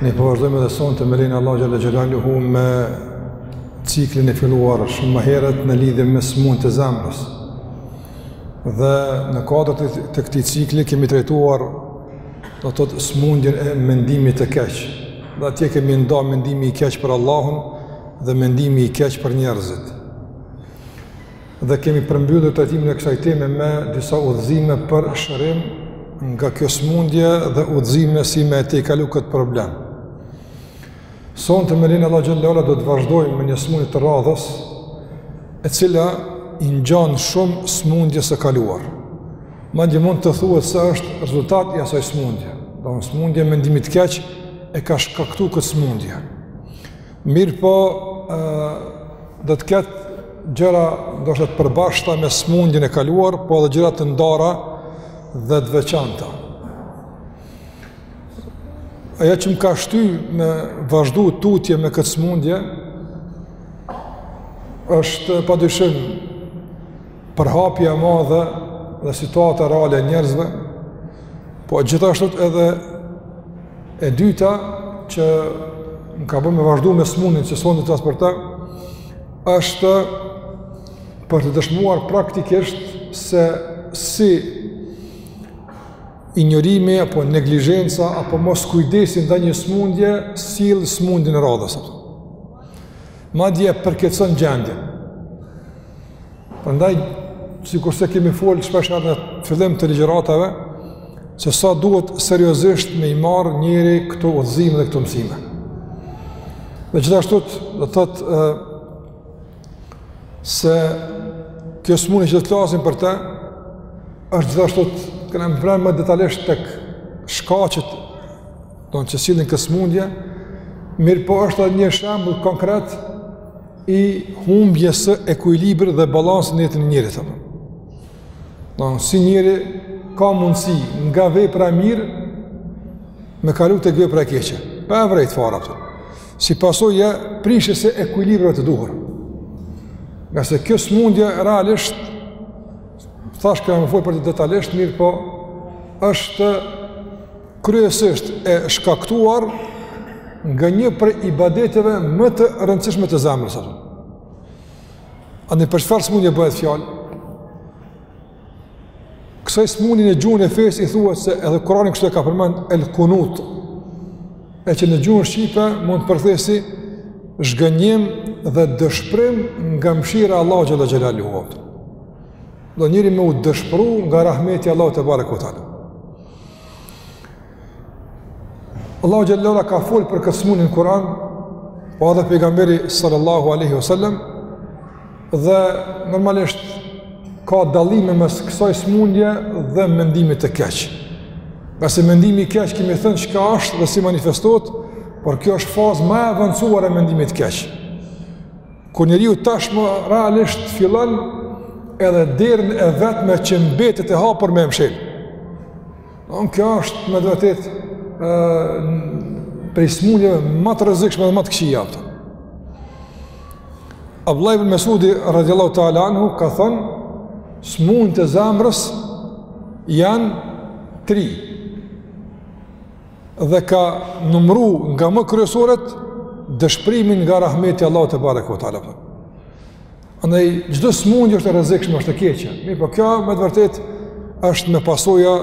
Ne po vazhdojmë edhe sonte me lejen e Allahut xhel-le xhelaluhu me ciklin e filluar shumë më herët në lidhje me smundjet e zemrës. Dhe në kuadër të këtij cikli kemi trajtuar do të thotë smundjen e mendimit të keq. Dhe atje kemi nda mendimi i keqë për Allahun dhe mendimi i keqë për njerëzit. Dhe kemi përmbyllur trajtimin e kësaj teme me disa udhëzime për shërim nga kjo smundje dhe udhëzime si me e tejkalu këtë problem. Sonte me lejen e Allahut xhel-le xhelaluhu do të vazhdojmë me një smundje të radhës, e cila i ngjan shumë smundjes së kaluar. Madje mund të thuhet se është rezultat i asaj smundje. Domethënë smundja e mendimit të keq e ka shkaktu këtë smundje. Mirëpo, do të ketë gjëra do të përbashkëta me smundjen e kaluar, po edhe gjëra të ndara dhe të veçanta. Ajo që më ka shty me vazhdu tutje me këtë smundje, është pa dyshim përhapja e madhe dhe situata reale e njerëzve, Po gjithashtu edhe e dyta që më ka bë me vazhdu me smundjen që sonte do flasim për te, është për të dëshmuar praktikisht se si injorimi apo neglizhenca apo moskujdesi ndaj një smundje sjell smundjen e radhës. Madje përkeqson gjendjen. Prandaj sikurse kemi fol shpeshherë në fillim të ligjëratave se sa duhet seriozisht me i marr njeri këto udhëzime dhe këto mësime. Dhe gjithashtu do të thotë se kjo smundje që do të flasim për te është gjithashtu do kena me përmend më detalisht te shkaqet domethënë që sjellin këtë smundje mirëpo është edhe një shembull konkret i humbjes së ekuilibrit dhe balansit në jetën e njeriut. Domethënë si njeri ka mundësi nga vepra e mirë me kalu te vepra e keqe. Pa e vrejt fare pra. Si pasojë e prishjes së ekuilibrit të duhur. Ngase kjo smundje realisht, thash kena me fol për të detalisht, mirëpo është kryesisht e shkaktuar nga një prej ibadeteve më të rëndësishme të zemrës. E për çfarë smundje bëhet fjalë? Kësaj smundje në gjuhën e fesë i thuhet se edhe Kurani kështu e ka përmend el kunut. E që në gjuhën shqipe mund të përkthehet si zhgënjim dhe dëshpërim nga mëshira e Allahut xhel-le xhelaluhu. Domethënë njeri me u dëshpëru nga rahmeti i Allahut tebareke ve teala. Allahu xhelle ve ala ka fol për këtë smundje n'Kur'an, po po edhe pejgamberi sallallahu aleyhi wasallam, dhe normalisht ka dallime mes kësaj smundje dhe mendimit të keq. Nëse mendimi i keq kemi thënë çka është dhe si manifestohet, por kjo është fazë ma e avancuar e mendimit të keq. Kur njeriu tashmë realisht fillon edhe derën e vetme që mbetet e hapur me e mshel. Domethënë kjo është me të vërtetë prej smundjeve ma të rrezikshme dhe ma të këqija ato. Abdullah ibn Mas'udi radhiyallahu ta'ala anhu ka thënë smundjet e zemrës janë tri. dhe ka numru nga më kryesoret dëshprimin nga rahmeti i Allahut tebareke ve teala. Andaj, çdo smundje është e rrezikshme, është e keqe. Mirëpo kjo, me të vërtetë, është me pasoja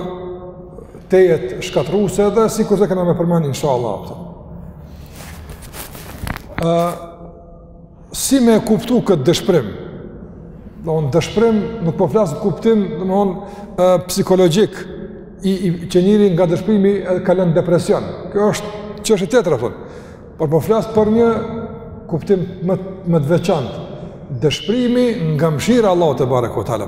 tejet shkatrruse dhe sikurse kena me përmend, insha Allah. Uh, Si me e kuptu këtë dëshprim? Domethënë dëshprim nuk po flas në kuptim domethënë psikologjik i, i, që njeri nga dëshprimi kalon në depresion. Kjo është çështje tjetër, domethënë. Por po flas për një kuptim më, më të veçantë. Dëshprimi nga mshira e Allahut tebareke ve teala.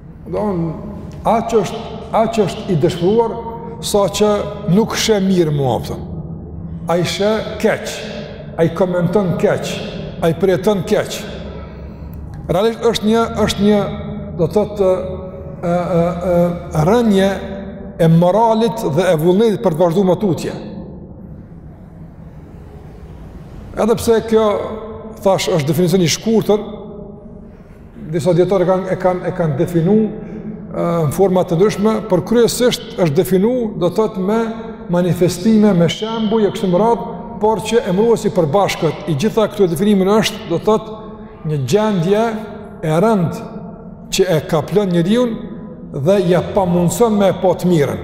Domethënë aq është, aq është i dëshpruar, saqë nuk sheh mirë më, vetëm ai sheh keq, ai komenton keq, ai përjeton keq. Realisht është një, është një, do të thotë rënie e moralit dhe e vullnetit për të vazhdu ma tutje. Edhe pse kjo, thash, është definicion i shkurtër, Disa dijetarë e kanë kan, kan definu në forma të ndryshme, por kryesisht është definu do të thotë me manifestime, me shembuj, e kështu me radhë, por që emruesi i përbashkët i gjitha këtyre definimeve është do të thotë një gjendje e rëndë që e kaplon njeriun dhe ia pamundson me pa të mirën.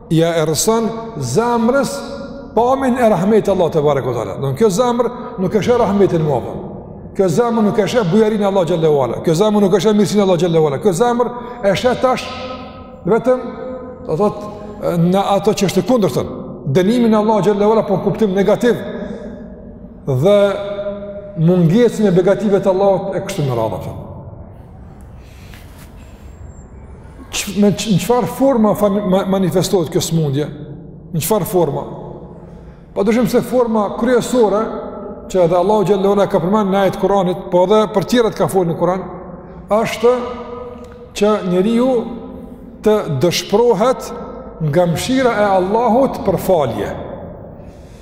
Ia errëson zemrës pamjen e rahmetit të Allahut tebareke ve teala. Domethënë kjo zemër nuk e sheh rahmetin më apë. Kjo zemër nuk e sheh bujarinë e Allahut xhelle ve ala. Kjo zemër nuk e sheh mirësinë e Allahut xhelle ve ala. Kjo zemër e sheh tash vetëm do të thotë, në ato që është të kundërtën. Dënimin e Allahut xhelle ve ala por po në kuptim negativ dhe mungesën e begative të Allahut e kështu me radhë. Në çfarë forma manifestohet kjo smundje? Në çfarë forma? Pa dyshim se forma kryesore, që edhe Allahu xhel-le e ka përmend në ajetet e Kuranit, po edhe për tjerat ka folë në Kuran, është që njeriu të dëshprohet nga mshira e Allahut për falje.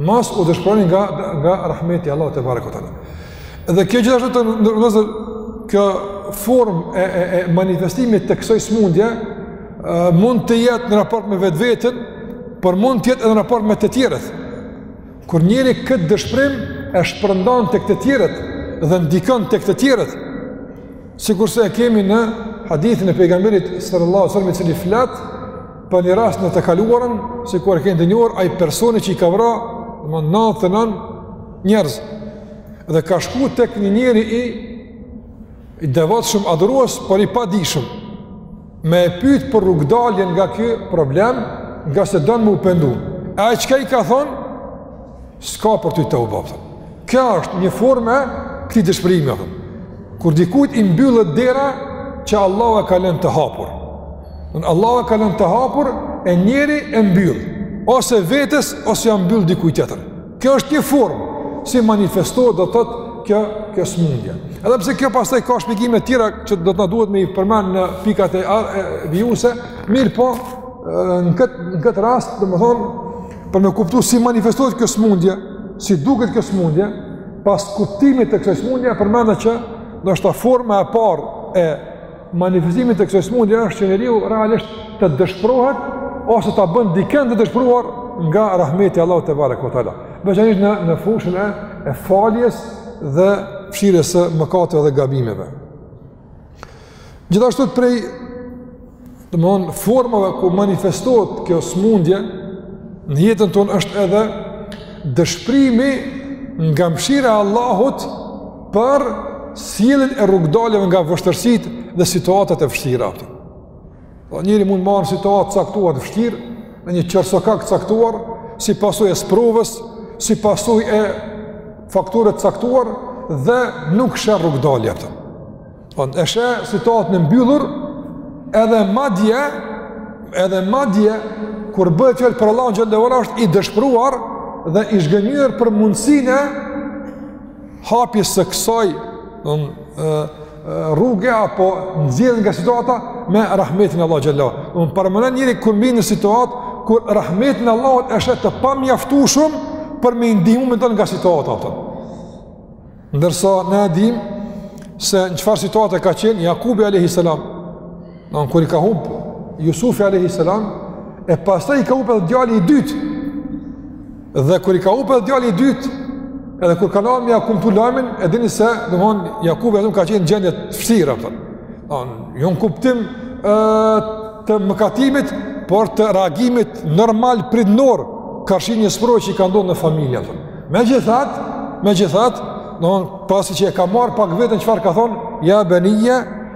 Mos u dëshpëroni nga nga rahmeti i Allahut tebareke ue teala. Dhe kjo gjithashtu të ndërgozë kjo formë e, e, e manifestimit të kësoj smundje mund të jetë në raport me vetveten, por mund të jetë edhe në raport me të tjerët. Kur njeriu këtë dëshprim e shpërndan tek të tjerët dhe ndikon tek të tjerët, sikurse e kemi në hadithin e pejgamberit sallallahu alaihi wasallam i cili flet Për një rast në të kaluarën, sikur e ke ndënjo, ai personi që i ka vra, nëntëdhjetë e nëntë njerëz, dhe ka shku tek një njeri i, i devotshëm, adhurues, por i padijshëm, me e pytë për rrugdaljen nga ky problem, ngase don me u pendu. E çka i ka thonë? S'ka për ty teube. Kjo është një formë e këtij dëshpërimi. Kur dikujt i mbyllet dera që Allahu e ka lënë të hapur. Allahu e ka lënë të hapur e njeriu e mbyll. Ose vetes, ose ia mbyll dikujt tjetër. Kjo është një formë. Si manifestohet do të thotë kjo, kjo smundje. Edhe pse kjo pastaj ka shpjegime tjera që do të na duhet me i përmend në pikat e, e vijuese, mirëpo në këtë, në këtë rast, domethënë, Për me kuptu si manifestohet kjo smundje, si duket kjo smundje, pas kuptimit të kësaj smundje, e përmenda që ndoshta forma e parë e manifestimit të kësaj smundje është që njeriu realisht të dëshprohet ose ta bën dikënd të dëshpruar nga rahmeti i Allahut tebareke ue teala. Veçanërisht në në fushën e, e faljes dhe fshirjes së mëkateve dhe gabimeve. Gjithashtu prej domethënë formave ku manifestohet kjo smundje në jetën tonë është edhe dëshprimi nga mshira e Allahut për sjelljen e rrugdaljeve nga vështirësitë dhe situatat e vështira. Dhe njeriu mund me ra në situatë të caktuar të vështirë, në një qorrsokak të caktuar, si pasojë e sprovës, si pasojë e faktorëve të caktuar, dhe nuk sheh rrugëdalje. Dhe e sheh situatën e mbyllur, edhe madje, edhe madje, kur bëhet fjalë për Allahun xhel-le dhe është i dëshpruar dhe i zhgënjyer për mundësinë e hapjes së kësaj, dhe në, rruge apo nxjerr nga situata me rahmetin e Allahut xhallahu. Unë përmenda njeri kur bie në situatë kur rahmeti i Allahut është të pamjaftueshëm për me i ndihmu me dalë nga situata ato. Ndërsa ne e dim se në çfarë situate ka qenë Jakubi alayhi salam. Në kur i ka humb Jusufi alayhi salam e pastaj i ka hup edhe djali i dytë. Dhe kur i ka hup edhe djali i dytë, edhe kur kanë ardh me ja kumtu lajmin, e dini se, domthon Jakubi atë ka qenë gjendje të vështirë atë. Don, jo në kuptim të mëkatimit, por të reagimit normal prindor karshi një sprove që i ka ndodhur në familje atë. Megjithatë, megjithatë, domthon pasi që e ka marr pak veten çfarë ka thon, ja benijje,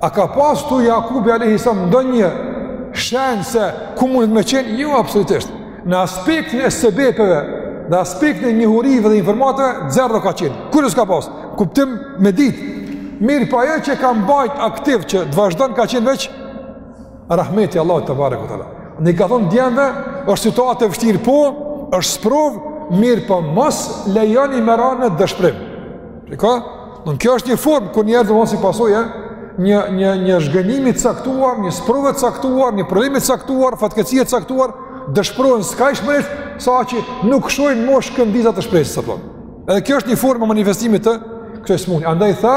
A ka pas ktu Jakubi alayhi salam ndonjë shenjë se ku munet me qenë? Jo, absolutisht. Në aspektin e sebepeve dhe aspektin e njohurive dhe informatave, zero ka qenë. Kurrë s'ka pas kuptim me ditë. Mirëpo ajo që e ka mbajt aktiv që të vazhdojë ka qenë veç Rahmeti i Allahut tebareke ue teala. I ka thonë djemve, është situatë e vështirë po, është sprovë, mirëpo mos lejoni me ra në dëshprim. Riko? Edhe kjo është një formë, kur njerëzit si pasojë, eh? një, një, një zhgënjimi të caktuar, një sprove të caktuar, një problemi të caktuar, fatkeqësie të caktuar, dëshprohen skajshmërisht, saqë nuk shohin mo shkëndijat e shpresës, sa përdo. Edhe kjo është një formë e manifestimit të kësoj smunje. Andaj tha,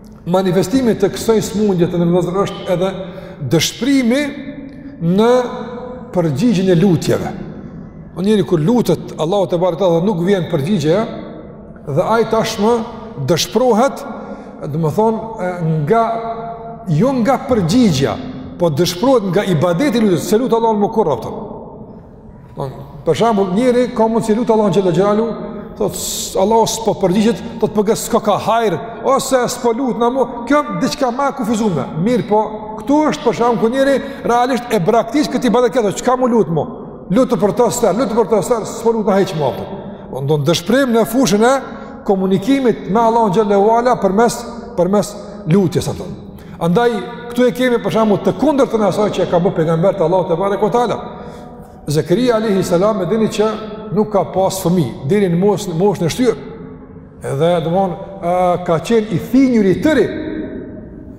manifestimit të kësaj smundje të nënmlozur është edhe dëshprimi në përgjigjen e lutjeve. Njeri kur e lut Allahun tebareke dhe nuk vjen përgjigja dhe ai tashmë dëshprohet, domethonë nga jo nga përgjigja, po dëshprohet nga ibadeti i lutjes, s'e lut Allahun më kurrë Për shembull, njeri ka mundësi lut Allahun xhelle xhelaluhu, thot Allahu s'po përgjigjet, thot po ges s'ka ka hajr, ose s'po lutna mo, kjo diçka ma e kufizume. Mirëpo, këtu është për shembull ku njeri realisht e braktis këtë ibadet këto, çka m'u lut më? Lut për të së, lut për të së, s'po lutna hiç më. Pra don dëshprim në fushën e komunikimit me Allahun xhelle ue ala përmes përmes lutjes atë. Andaj këtu e kemi për shembull të kundërtën e asaj që e ka bërë pejgamberi i Allahut tebareke ue teala. Zekerija alayhi salam e dini që nuk ka pas fëmijë deri në mos në moshën e shtyrë. Edhe domthon ka qenë i thinjur i tëri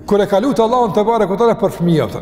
kur e ka lutur Allahun tebareke ue teala për fëmijë atë.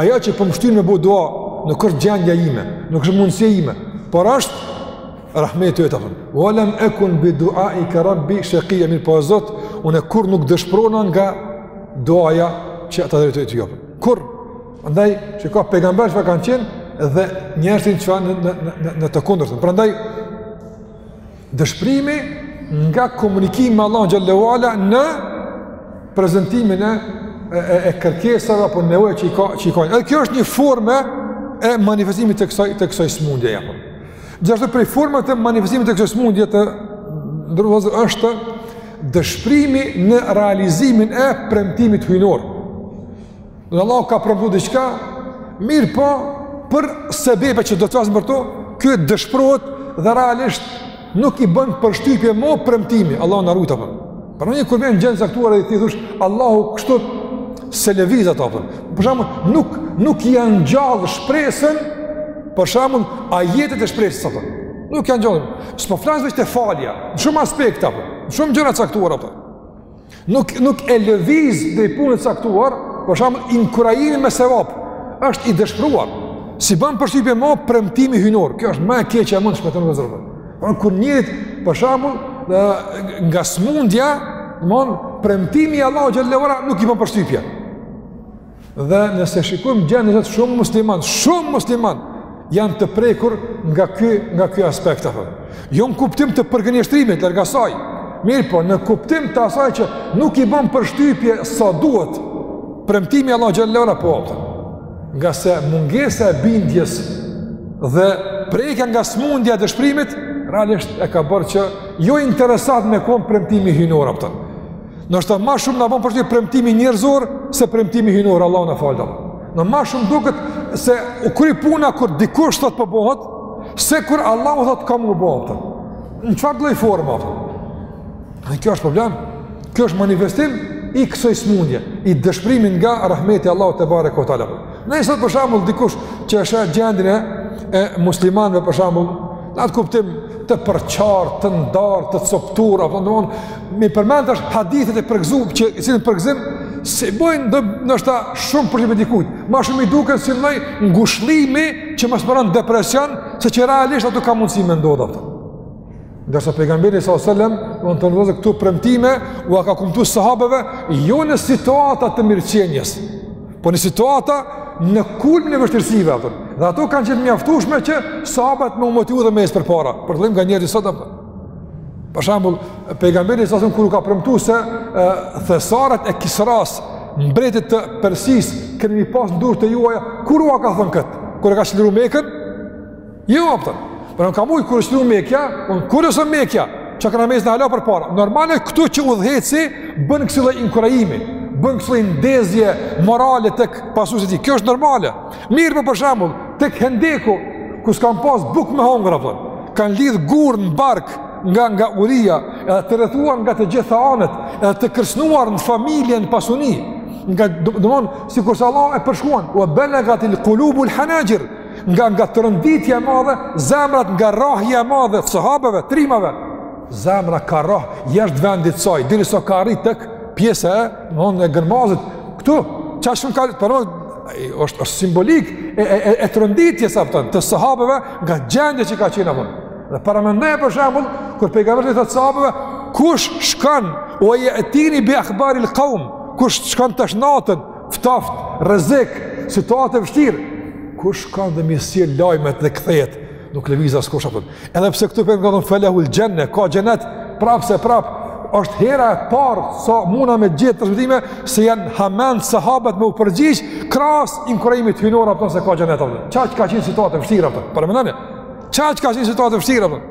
Ajo që po më shtyn me bo dua, nuk është gjendja ime, nuk është mundësia ime, por është rahmeti yt apo. Wa lam akun bi du'aika rabbi shaqiya mirëpo o Zot, unë kurrë nuk dëshprohna nga duaja që ta drejtoj ty apo. Kurrë. Prandaj çka pejgamberët çfarë kanë qenë dhe njerëzit çfarë në në në, në të kundërtën. Prandaj Dëshprimi nga komunikimi me Allahun xhel-le ve ala në prezantimin e e, e kërkesave apo nevojave që i ka që i ka. Edhe kjo është një formë e manifestimit të kësaj të kësaj smundje apo. Gjithashtu prej formave të manifestimit të kësaj smundje të nderuar vëllezër është dëshprimi në realizimin e premtimit hyjnor. Dhe Allahu ka premtu diçka, mirëpo, për sebebe që do të flasim për to, ky dëshprohet dhe realisht nuk i bën përshtypje mo premtimi, Allahu na rujt apo. Pra kur vjen në gjendje të caktuara dhe t'i thush, Allahu kështu s'e lëviz ato apo. Për shembull, nuk, nuk ia ngjall shpresën, për shembull, ajetet e shpresës apo. Nuk ia ngjall. S'po flas veç te falja, në shumë aspekte apo, në shumë gjëra të caktuara apo. Nuk nuk e lëviz drejt punës të caktuar, për shembull inkurajimi me sevap. Është i dëshpëruar. S'i bën përshtypje më premtimi hyjnor. Kjo është më e keqja mund të shpëton vëzhgë. Por kur njerit për shembull nga smundja, domthon premtimi i Allahut xhel-le ve ala nuk i bën përshtypje. Dhe nëse shikojmë gjendjen sot shumë musliman, shumë musliman janë të prekur nga ky nga ky aspekt apo. Jo në kuptim të përgënjeshtrimit larg asaj. Mirëpo, në kuptim të asaj që nuk i bën përshtypje sa duhet premtimi i Allahut xhel-le ve ala apo. Ngase mungesa e bindjes dhe prekja nga smundja e dëshpërimit realisht e ka bërë që jo interesant me kon premtimi hyjnor apo. Ndoshta ma shumë na bon përshtypje premtimi njerëzor se premtimi hyjnor, Allahu na faltë Allah. Na ma shumë duket se u kry puna kur dikush thot po bohet, po se kur Allahu thotë ka m'u bo apo. Në çfarëdo lloj forme? E kjo është problem. Kjo është manifestim i kësoj smundje, i dëshprimit nga rahmeti i Allahut tebareke ve teala. Ne sot për shembull dikush që e sheh gjendjen e muslimanve për shembull, Në atë kuptim të përçarë, të ndarë, të coptur, apo me i përmend tash hadithet e përgëzu, që i sjellin përgëzim, s'i bojnë ndoshta shumë përshtypje dikujt, ma shumë i duken si një lloj ngushllimi që mos me ra në depresion, se që realisht ato ka mundësi me ndodhë apo. Ndërsa pejgamberi salallahu alejhi ve sellem, të nderuar vëllezër këto premtime, ua ka kumtu sahabeve, jo në situata të mirëqenjes, Po në situata në kulmin e vështirësive apo. Dhe ato kanë qenë mjaftueshme që sahabët me u motivu dhe me ec përpara. Për dallim nga njerëzit sot apo. Për shembull, pejgamberi salallahu alejhi ve sellem kur u ka premtu se thesaret e Kisras, mbretit të Persisë, keni me i pas në duar të juaja, kur ua ka thënë kët? Kur e ka çliru Mekën? Jo, apton, për në kam ujë kur shtu Mekja, unë kur shtu Mekja, që këna mezi në hala përpara. Normale, këtu që udhëheqësi bën kësi lloj inkurajimi, bën kësi lloj ndezje morale tek pasuesit e tij. Kjo është normale. Mirëpo për shembull, tek Hendeku, kur s'kanë pas bukë me hongër, apton, kanë lidh gurë në bark, nga nga uria, edhe të rrethuar nga të gjitha anët, edhe të kërcënuar në familje, n'pasuni. Nga domthon sikurse Allahu e përshkruan, "Wa balagatil qulubul hanajir", nga nga tronditja e madhe, zemrat nga rrahja e madhe, sahabeve, trimave, zemra ka rrah, jashtë vendit saj, derisa ka arrit tek pjesa e, domethonë e gërmazit, këtu, qaq shumë ka, për në, është, është simbolikë e, e, e, e tronditjes, apton, të sahabeve, nga gjendja që ka qenë, apton. Dhe paramendoje, për shembull, kur pejgamberi i thotë sahabeve, kush shkon, wa ya'tini bi akhbaril kaum, kush shkon tash natën, Ftoft, rrezik, situatë e vështirë. Kush shkon dhe m'i sjell lajmet dhe kthehet, nuk lëviz askush apton. Edhe pse këtu po ngadon fa lahul janna, ka xhenet, prapë se prapë është hera e parë sa muna me gjithë transmetime se janë hamend sahabët me u përgjigj krahas inkurajimit hyjnor apton se ka xhenet apton. Qaq ka qenë situatë e vështirë apton. Paramendoni. Qaq ka qenë situatë e vështirë apton.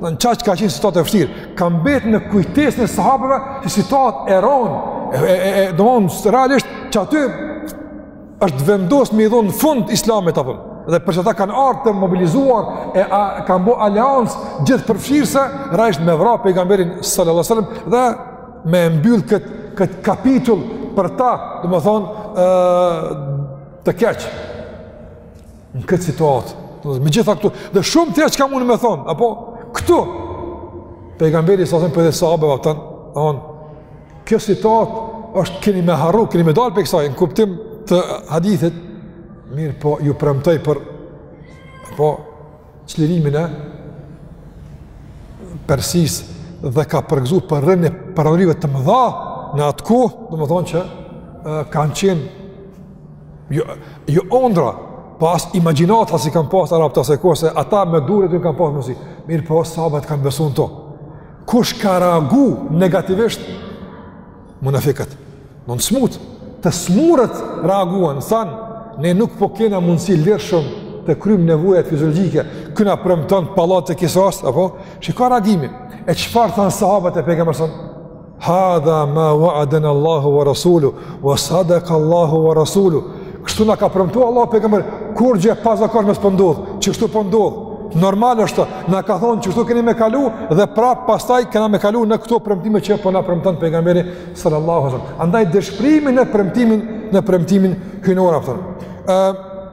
Në në qaq ka qenë situatë e vështirë, ka mbet në kujtesën e sahabëve që situatë e rondë, e, e, e, e domethonë realisht që aty është vendos me i dhonë fund islamit apton. Dhe për qata kanë ardh të mobilizuar e a, kanë bo aleancë gjithëpërfshirëse, realisht me vra pejgamberin sallallahu sallam dhe me mbyll këtë kët kapitull për ta, domethonë, të keq. Në këtë situatë, me gjitha këto, dhe shumë tjera çka mund me thonë, apo, këtu, pejgamberi sallallahu alaihi wasallam për sahabët, thotë, apton, kjo situatë është keni me harru, keni me dalë prej kësaj, në kuptim të hadithit, mirëpo ju premtoj për, apo, çlirimin e Persisë dhe ka përgëzu për rënien e perandorive të mëdha në atë kohë, domethonë që kanë qenë Jo, jo ondrra, po as imagjinata s'i kanë pas arabët e asaj kohe se ata me durët kanë pas mundësi. Mirëpo sahabët kanë besu ato. Kush ka reagu negativisht? Munafikët. Nuk smut, të smurët reaguan, than, ne nuk po kena mundësi lirshëm të kryjmë nevojat fiziologjike, ky na premton pallatet e Kisras apo? Shiko reagimi? E çfarë than sahabët e pejgamberit? Hadha ma wa'adana Allahu wa rasuluhu wa sadaqa Allahu wa rasuluhu. Kështu na ka premtuar Allahu e pejgamberi, kurgjë e pazakonshme s'po ndodh, që kështu po ndodh. Normal është, na ka thonë që kështu keni me kalu dhe prap pastaj kena me kalu në këto premtime që po na premton pejgamberi sallallahu alaihi wasallam. Andaj dëshpërimi në premtimin në premtimin hyjnor apton. Ë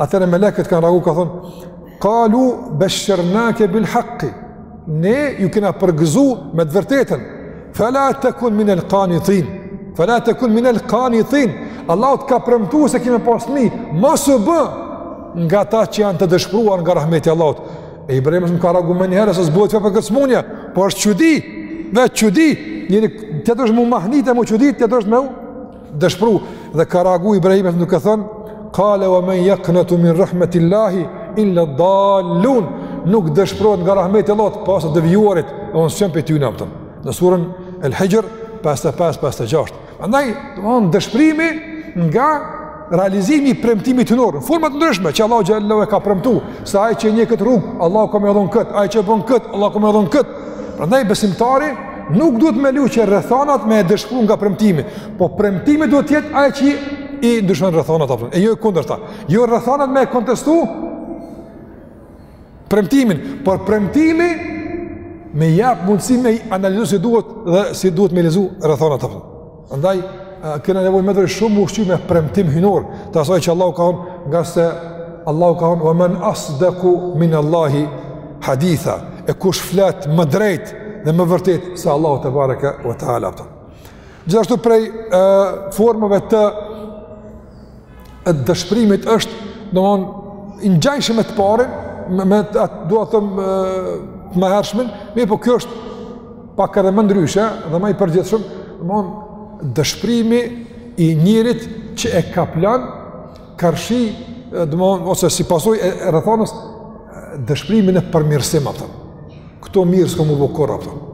Atëherë melekët kanë reagu kanë thonë, kalu beshernake bil hakki, ne ju kena përgëzu me të vërtetën, fela tekun minel kanitin, fela tekun minel kanitin, Allahu të ka premtu se ki me pas fmi, mos u bë nga ta që janë të dëshpruar nga rahmeti i Allahut. E Ibrahimi alejhi selam ka reagu menjëherë, se s'bohet fjalë për këtë smundje, po është çudi, dhe çudi, njeri tjetër është m'u mahnit e m'u çudit, tjetër është me u, Dëshpru dhe ka reagu Ibrahimi alejhi selam duke thënë, kale wa men jaknatu min rahmetillahi illa dalun, nuk dëshprohet nga rahmeti i Allahut pos të devijuarit, e unë s'jam prej tyne, a kupton. Në surën El Hijr, 55-56. Andaj, domethonë, dëshprimi nga realizimi i premtimit hyjnor, në forma të ndryshme, që Allahu xhele xhelaluhu e ka premtu, se ai që e ndjek këtë rrugë, Allahu ka me ia dhon këtë, ai që e bon këtë, Allahu ka me ia dhon këtë, Prandaj besimtari nuk duhet me leju që rrethanat me e dëshpru nga premtimi, po premtimi duhet të jetë ai që i ndryshon rrethanat, a kupton, e jo e kundërta. Jo rrethanat me e kontestu premtimin, por premtimi me jap mundësi me analizu si duhet dhe si duhet me lexu rrethanat, a kupton. Andaj, kena nevojë me dhe shumë ushqy me premtim hyjnor, të asaj që Allahu ka thonë, ngase Allahu ka thonë, ve men asdeku min Allahi haditha, e kush flet më drejt dhe më vërtet se Allahu tebareke ve teala. Gjithashtu prej e, formave të e dëshpërimit është, domethonë, i ngjajshëm me të parën, me, me atë, dua të them, të mëhershmin, mirëpo kjo është pak edhe më ndryshe, dhe më i përgjithshëm, domethonë, dëshpërimi i njerit që e kaplon, karshi, domethonë, ose si pasojë e, e rrethanës, dëshpërimi në përmirësim, a kupton. Këtu mirë s'ka m'u bo kurrë, a kupton.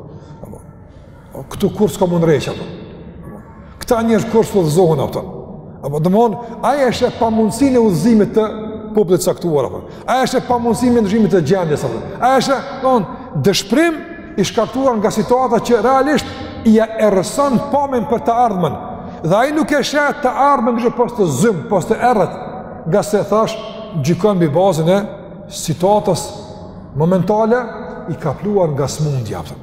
Këtu kurrë s'ka m'u ndreq, a kupton. Këta njerëz kurrë s'udhëzohen, a kupton. Apo, domethonë, ai e sheh pamundësinë e udhëzimit të popullit të caktuar, a kupton. Ai e sheh pamundësinë e ndryshimit të gjendjes, a kupton. Ai është, domethonë, dëshprim i shkaktuar nga situata që realisht ia errëson pamjen për të ardhmen. Dhe ai nuk e sheh të ardhmen pos të zymtë, pos të errët, ngase thash, gjykon mbi bazën e situatës momentale i kapluar nga smundja, a kupton.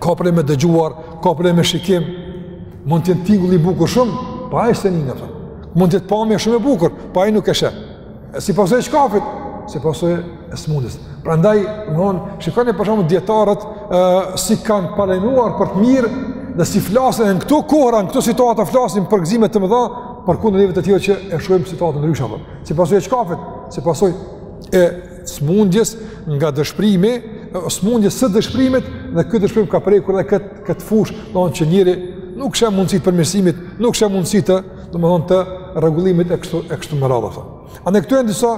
ka problem me dëgjuar, ka problem me shikim, mund të jenë tingulli i bukur shumë, po ai s'e nin. Mund të jetë pamje shumë e bukur, po ai nuk e sheh. E si pasojë e çkafit, si pasojë e smundjes. Prandaj, domethonë, shikoni për shembull dijetarët e, si kanë paralajmëruar për të mirë dhe si flasin e në këto kohëra, në këto situata flasin për gëzime të mëdha, përkundër neve të tjerëve që e shohim situatën ndryshe. Si pasojë e çkafit, si pasojë e smundjes nga dëshprimi, smundjes së dëshprimit dhe ky dëshprim ka prekur edhe këtë këtë fushë, domethënë që njeri nuk sheh mundësi të përmirësimit, nuk sheh mundësi të, domethënë të rregullimit e kështu e kështu me radhë ato. Ani këto janë disa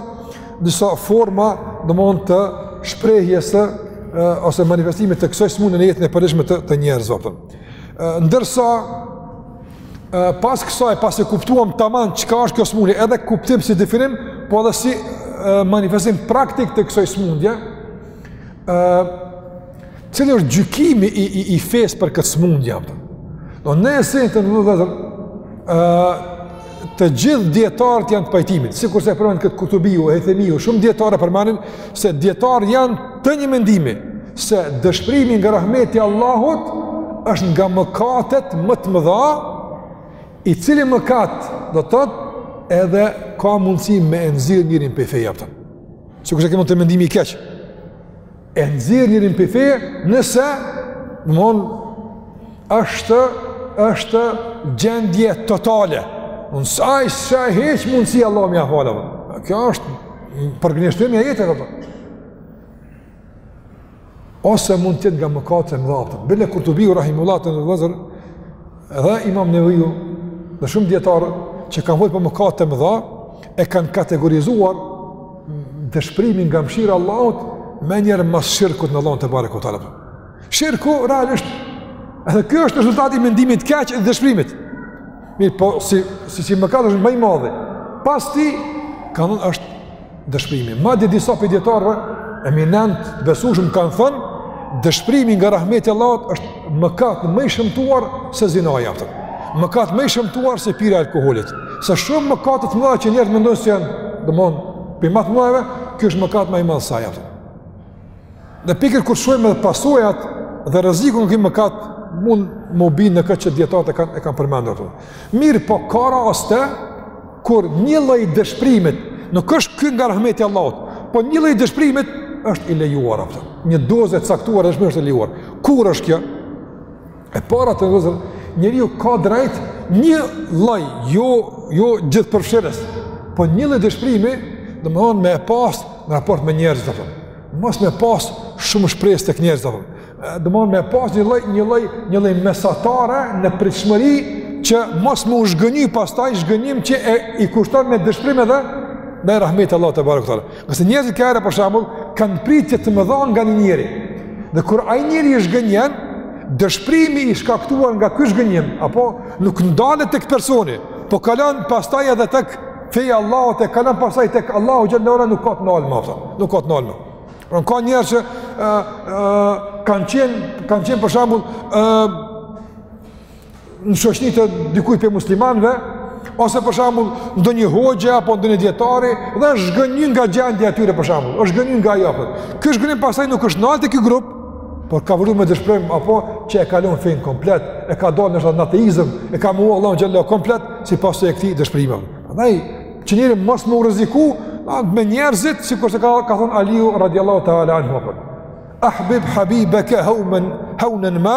disa forma, domethënë të shprehjes së ose manifestimit të kësaj smundje në jetën e përditshme të, të njerëzve. Ndërsa pas kësaj, pasi e kuptuam taman çka është kjo smundje, edhe kuptim si definim, po edhe si manifestim praktik të kësaj smundje, ë cili është gjykimi i i, i fesë për këtë smundje. Do në esenë të ndodhë ë të gjithë dijetarët janë të pajtimit, sikurse e përmend këtë Kurtubiu, Hejthemiu, shumë dijetarë e përmendin se dijetarët janë të një mendimi, se dëshprimi nga rahmeti i Allahut është nga mëkatet më të mëdha, i cili mëkat do të thotë edhe ka mundësi me e nxjerr njerin prej feje pëtën. Sikur e cekëm te mendimi i keq. E nxjerr njerin prej feje nëse, domethënë, është, është gjendje totale. Nëse s'ka, s'ka hiç mundësi Allahu me ja fal. Kjo është përgënjeshtrim i ajeteve këto. ose mund të jetë nga mëkatet e mëdha. Bile Kurtubiu rahimehullah dhe Bazi dhe Imam Neveviu dhe shumë dijetarë që kanë folur për mëkate të mëdha e kanë kategorizuar dëshprimin nga mëshira e Allahut menjëherë mas shirkut në Allahun tebareke ue teala Shirku realisht edhe kjo është rezultati i mendimit të keq dhe dëshpërimit. Mirëpo si si si mëkat është më i madh. Pas tij kanë thënë është dëshpërimi. Madje disa prej dijetarëve eminent të besueshëm kanë thënë dëshpërimi nga rahmeti i Allahut është mëkat më i shëmtuar se zinaja atë. Mëkat më i shëmtuar se pirja e alkoolit. Se shumë mëkate të mëdha që njerëzit mendojnë se janë, domethënë, prej më të mëdhave, kjo është mëkat më i madh se ajo. Dhe pikërisht kur shohim edhe pasojat dhe rrezikun nga ky mëkat mund me u bind në këtë që dijetarët e kanë e kanë përmendur ato. Mirëpo ka raste kur një lloj dëshpërimit nuk është ky nga rahmeti i Allahut, po një lloj dëshpërimit është i lejuar apo. Një dozë e caktuar dëshpërimi është e lejuar. Kur është kjo? E para të nëzër, njeriu ka drejt një lloj, jo, jo gjithëpërfshirës, po një lloj dëshprimi, domethënë me e pas në raport me njerëz, apo mos me pas shumë shpresë tek njerëzit, apo domethënë me e pas një lloj, një lloj, një lloj mesatare në pritshmëri, që mos me u zhgënjy pastaj, zhgënjim që e, i kushton me dëshprim edhe, në rahmet Allahut tebareke ue teala. Ngase njerëzit kanë për shembull kanë pritje të mëdha nga një njeri. Dhe kur ai njeri i zhgënjen, dëshprimi i shkaktuar nga ky zhgënjim apo nuk ndalet tek personi, po kalon pastaj edhe tek feja e Allahut e kalon pastaj tek Allahu që ndonëse nuk ka të ndalë më ato. Nuk ka të ndalë më. Por ka njerëz që ë ë kanë qenë kanë qenë për shembull ë në shoqni të dikujt prej muslimanve, ose për shembull ndonjë hoxhe apo ndonjë dijetari, dhe është zhgënjy nga gjendja e tyre për shembull, është zhgënjy nga jafët. Ky zhgënjim pastaj nuk është nal tek ky grup, por ka vazhdu me dëshprim, apo që e kalon fenë komplet, e ka dalë ndoshta në ateizëm, e ka mohu Allahun xhelle komplet, si pasojë e këtij dëshprimi. Andaj që njeri mos me u rreziku, me njerëzit, sikurse ka, ka thonë Aliu radiallahu ta'ala anhu, ahbib habibeke haunen, haunen ma,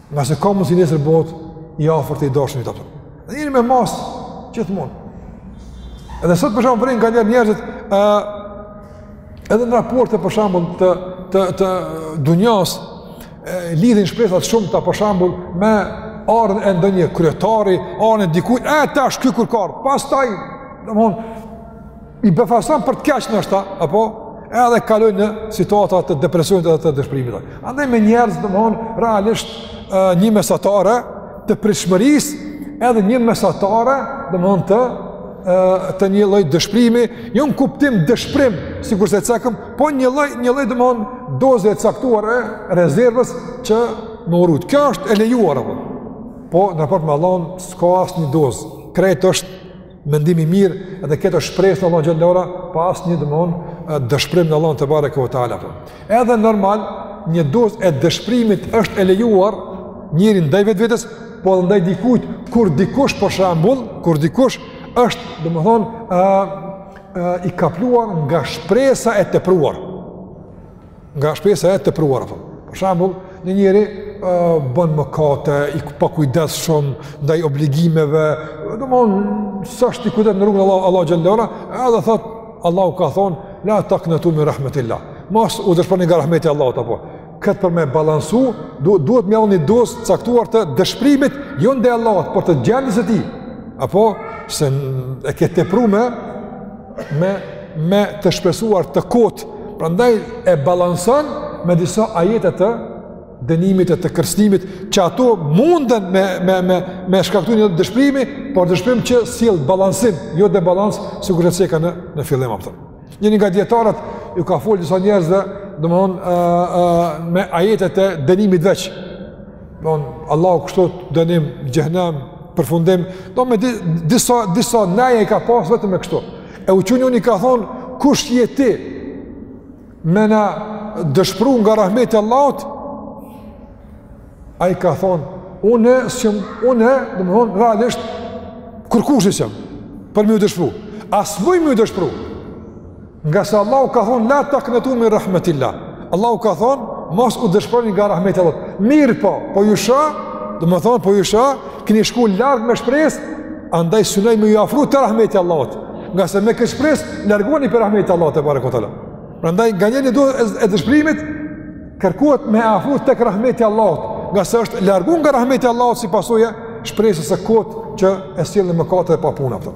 Ngase ka mundësi nesër bëhet i afërt e i dashur ato. Dhe njeri me masë gjithmonë. Edhe sot për shembull vren nganjëherë njerëzit ë edhe në raporte për shembull të të të dunjas lidhin shpresat shumë ta për shembull me ardhën e ndonjë kryetari, ardhën e dikujt, e tash ky kurkah, pastaj domthon i befason për të keq ndoshta, apo edhe kalojn në situata të depresionit dhe të dëshpërimit. Andaj me njerëz domthon realisht një mesatare të pritshmërisë, edhe një mesatare domthon të të një lloj dëshprimi, jo në kuptim dëshprim, sikurse cekëm, po një lloj një lloj domthon doze e caktuar e rezervës që me u rujt. Kjo është e lejuar apo? Po, në raport me Allahun s'ka asnjë dozë. Krejt është mendim i mirë edhe krejt është shpresë në Allahun xhelle ve ala pa asnjë domethënë dëshpërim në Allahun tebareke ve teala. Po. Edhe normal një dozë e dëshpërimit është e lejuar njeri ndaj vetvetes, po edhe ndaj dikujt, kur dikush për shembull, kur dikush është, domethënë, ë i kapluar nga shpresa e tepruar. Nga shpresa e tepruar apo. Për shembull, një njeri uh, bën mëkate, i pakujdesshëm ndaj obligimeve, domthon s'është i kujdesshëm në rrugën e Allah, Allah xhelle ve ala edhe thot Allahu ka thon la taqnatu min rahmetillah. Mos u dëshpëroni nga rahmeti i Allahut apo. Këtë për me balansu, du, duhet me i lon një dozë t'caktuar të dëshprimit, jo ndaj Allahut, por të gjendjes së tij. Apo se e ke tepru me me të shpresuar të kotë, prandaj e balanson me disa ajete të dënimit e të kërcënimit që ato munden me me me me shkaktu një dëshpërim, por dëshpërim që sjell balansim, jo debalans, sikurse ceka në në fillim apo. Njëni nga dijetarët ju ka folë disa njerëzve, domthon ë ë me ajete të dënimit veç. Don Allahu kështu dënim xhehnem përfundim. Do me di, disa disa neja i ka pas vetëm me kështu. E u çu njëni i ka thon kush je ti? Me na dëshpru nga rahmeti Allahut. Ai ka thon unë s'mun unë, domethon realisht kurkush jam për me ju dëshpru. As muj me ju dëshpru. Ngase Allahu ka thonë, la taknetu min rahmetilah. Allahu ka thonë, mos u dëshproni nga rahmeti Allahut. Mirëpo, po ju shoh, domethonë, po ju shoh, keni shku larg me shpresë, andaj synoj me ju afru te rahmeti Allahut. Ngase me këtë shpresë, largoheni prej rahmetit Allahut tebareke ue teala. Prandaj, nga njëni duhet e dëshpërimit, kërkohet me afru tek rahmeti Allahut. Ngase është largu nga rahmeti Allahut si pasojë e shpresës së kotë që e sjell në mëkate e pa punë. Përta.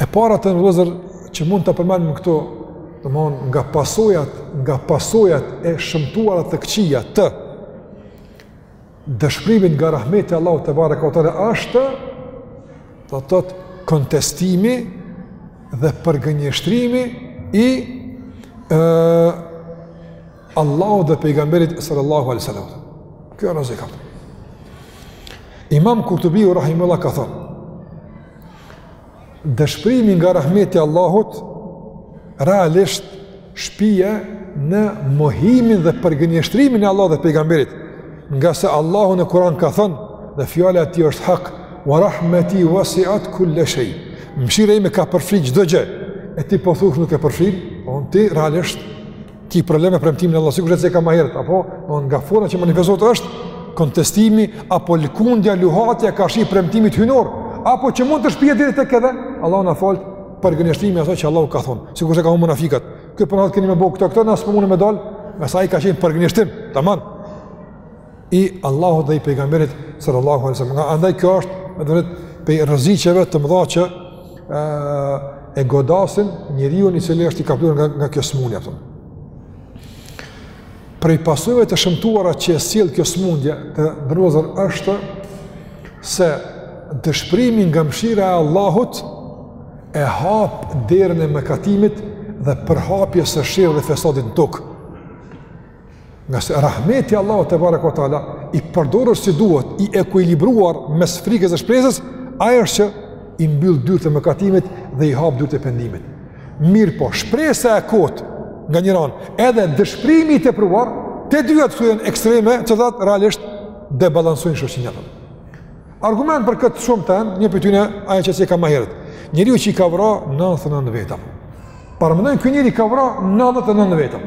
E para të nderuar vëllezër që mund ta përmendim këtu, domethon, nga pasojat, nga pasojat e shëmtuara të këqija të dëshprimit nga rahmeti Allahut tebareke ue teala është, do të thotë kontestimi dhe përgënjeshtrimi i e, Allahut dhe pejgamberit sallallahu alaihi wasallam. Kjo e nëzë i kapë. Imam Kurtubiu rahimehullah ka thonë, Dëshprimi nga rahmeti i Allahut realisht shpije në mohimin dhe përgënjeshtrimin e Allahut dhe pejgamberit, ngase Allahu në Kur'an ka thonë dhe fjala e tij është hak, "Wa rahmeti wasi'at kull shay." Mëshira ime ka përfshi çdo gjë. E ti po thu nuk e përfshin, on po, ti realisht ki problem me premtimin e Allahut, sikurse cekëm ma herët, apo do nga fona që manifestohet është kontestimi apo lëkundja luhatja karshi premtimit hyjnor, apo që mund të shpije deri tek edhe Allahu na faltë përgënjeshtrimi i asaj që Allahu ka thon. Sikurse kanë munafikat. Ky po na thot keni me bo këto këto na s'po mun me dal, ngase ai ka qenë përgënjeshtrim, tamam. i Allahut dhe i pejgamberit sallallahu alaihi wasallam. Andaj kjo është me të vërtetë prej rreziqeve të mëdha që ë e godasin njeriun i cili është i kapluar nga nga kjo sëmundje apo. Prej pasojave të shëmtuara që e sjell kjo sëmundje të nderuar vëllezër është se dëshprimi nga mëshira e Allahut e hap derën e mëkatimit dhe përhapjes së sherrit dhe fesadit në tokë. Ngase rahmeti Allahut tebareke ue teala, i përdorur si duhet, i ekuilibruar mes frikës dhe shpresës, ajo është që i mbyll dyert e mëkatimit dhe i hap dyert e pendimit. Mirëpo, shpresa e kotë nga njëra anë, edhe dëshprimi i tepruar, të dyjat këto janë ekstreme, të cilat realisht debalansojnë shoqninë, jetën. Argument për këtë shumë të endë, një prej tyne ajo që ceka ma herët. Njeriu që i ka vra 99 veta. Paramendoje, ky njeri i ka vra 99 veta.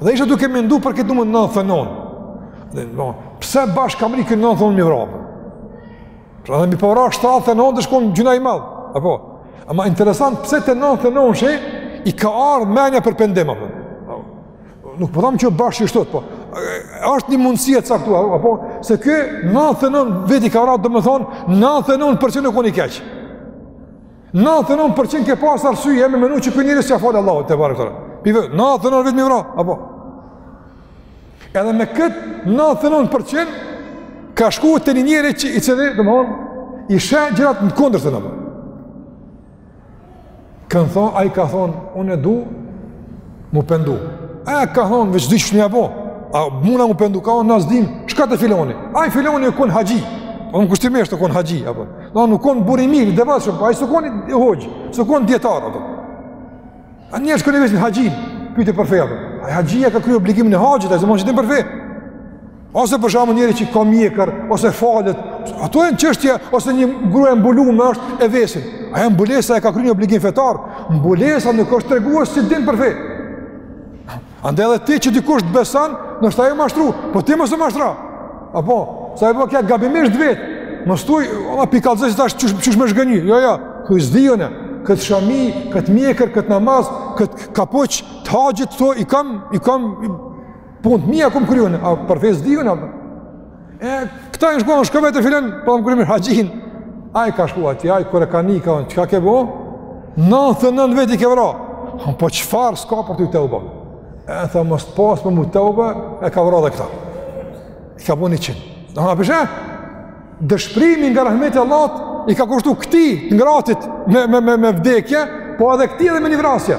Dhe isha duke mendu për këtë numër 99. Dhe, no, pse bash ka mrri 99 me i vra? Pra edhe me i pa vra 79 ish kon gjynah i madh. Apo? Ama interesant, pse te 99-shi i ka ardhë menja për pendim? Apo? Nuk po tham që bash qishtu, po është një mundësi e caktuar, apo, se ky 99 vetë i ka vra, domethënë, 99% u kon i keq. 99% ke pasë arsye me menu që për njërës që a falë Allah, të barë këtore. Pive, 99 vetë me i vra, apo. Edhe me këtë 99% ka shku te një njeri që s'e di, domethënë, i sheh gjërat në kondër të nëmë. Kanë thonë, ai ka thonë, unë du m'u pendu. Ai ka thonë, veç qysh me ja bo, a muna m'u pendu, kanë thonë na s'dim, shko te filani. Ai filani u kon haxhi, ama kushtimisht u kon haxhi, apo. U kon burrë i mirë, i devotshëm, po ai s'u kon hoxhë, s'u kon dijetar, apo. A njerëz shkojnë e vesin haxhin, pyte për fe, a haxhija e ka kry obligimin e haxhit, a s'domethon që din për fe. Ose për shembull njeri që ka mjekër, ose falet, ato janë çështje, ose një grue e mbulume është e vesin. Ajo me mbulesë e ka kry një obligim fetar, mbulesa nuk është tregues se din për fe. Andaj edhe ti që dikush të beson, ndoshta u mashtru, po ti mos e mashtro. Apo, sa e bëka gabimisht vet. Mos thuaj, "Ore po i kallzoj se tash qysh qysh me e zhgënjy." Jo, jo, thuj s'di unë, kët shami, kët mjekër, kët namaz, kët kapuç të haxhit thuj i kam, i kam punët e mia kom kry unë, a për fe s'di unë apo? E, këta i shkuan, shko vete filanin, po ka kry haxhin. Ai ka shku aty, ai kur e ka ni, ka thonë, çka ke bo? 99 vetë i ke vra. Hëmë, po çfarë, s'ka për ty teube? E, thë, mos pastë për mu teube, e ka vra edhe këta. I ka bo njëqind. Në nga pëshe? Dëshprimi nga rahmeti i Allahut i ka kushtu këtij të ngratit, me, me, me, me vdekje, po edhe këtij edhe me një vrasje.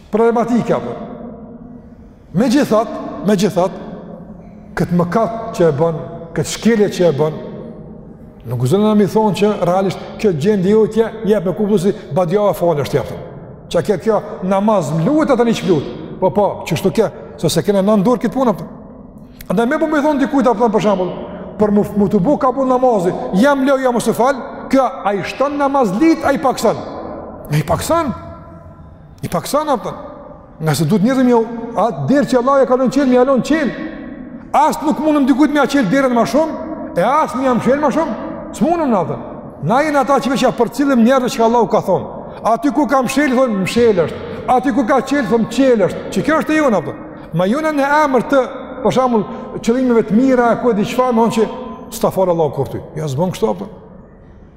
problematike apo. Megjithatë, megjithatë këtë mëkat që e bën, këtë shkelje që e bën, nuk guxojmë na me i thonë që realisht kjo gjendje jotja jep me kuptu se badjava falesh ti apo. Që kjo, kjo namaz më luet atë një që luet, po po, qishtu kjo, se s'e kena në dorë këtë punë apo. Andaj me po me i thonë dikujt apo për shembull, për me, me t'u bo kabul namazi, ja le, ja mos u fal, kjo a i shton namazlitë, a i pakson. I pakson. I pakson, a kupton. Ngase duhet njerëzve me ju, atë derë që Allahu e ka lonë çelë, me ia lonë çelë. As nuk mundëm dikujt me ia çelë derën ma shumë, e as me ia mshelë ma shumë. S'mundëm, a kupton. Na jem ata që veç ia përcjellim njerëzve çka Allahu ka thonë. Aty ku ka mshelë, thom mshelë është. Aty ku ka çelë, thom çelë është. Që kjo është e jona, a kupton. Ama jo na në emër të, për shembull, qëllimeve të mira, ku e di çfarë, me thonë që, s'ta fal Allahu kurrë ty. Jo, s'bon kështu, a kupton.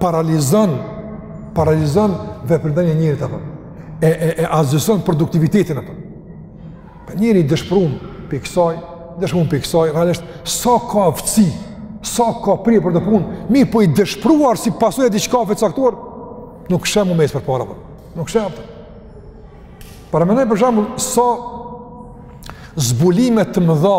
paralizon paralizon veprimtarinë e njerit apo e e e asgjëson produktivitetin apo. Po njeri i dëshprum prej kësaj, dëshprum prej kësaj, realisht sa ka aftësi, sa ka prirje për atë punë, mirëpo i dëshpëruar si pasojë e diçkaje të caktuar, nuk sheh më me ec përpara apo. Nuk sheh më, a kupton. Paramendoj për shembull sa zbulime të mëdha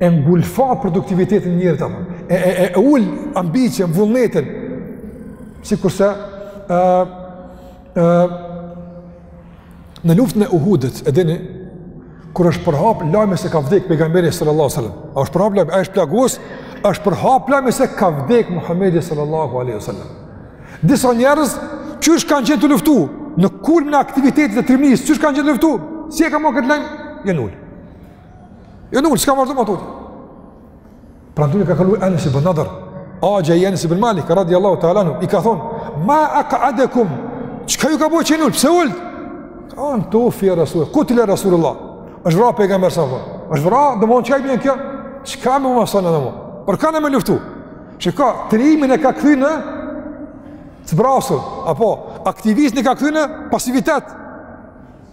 e ngulfat produktivitetin e njerit apo e e e, e ul ambicien, vullnetin. Sikurse ë ë në luftën e Uhudit, e dini, kur është përhap lajmi se ka vdek pejgamberi sallallahu alaihi wasallam. A është përhap lajmi, a është plagos? Është përhap lajmi se ka vdek Muhamedi sallallahu alaihi wasallam. Disa njerëz qysh kanë qenë tu luftu në kulmin e aktivitetit të trimnisë, qysh kanë qenë të luftu? Si e kanë marrë këtë lajm? Janë ulë. Janë ulë, s'kanë vazhdu më tutje. Pranë ka kalu Enes ibn Nadar, axha i Enes ibn Malik, radiallahu teala anhu, i ka thonë, ma ak'adekum, çka ju ka bo që jeni ulë, pse ulë? Kanë thonë tuvuffije Resul, kutile Resulullah? është vra pejgamberi s.a.v.s., është vra, domethonë çka i bjen kjo? Çka me më asanë edhe mu? Për kon me luftu? Çka, trimin e ka kthy në, të zbrazur, apo, aktivistin e ka kthy në pasivitet,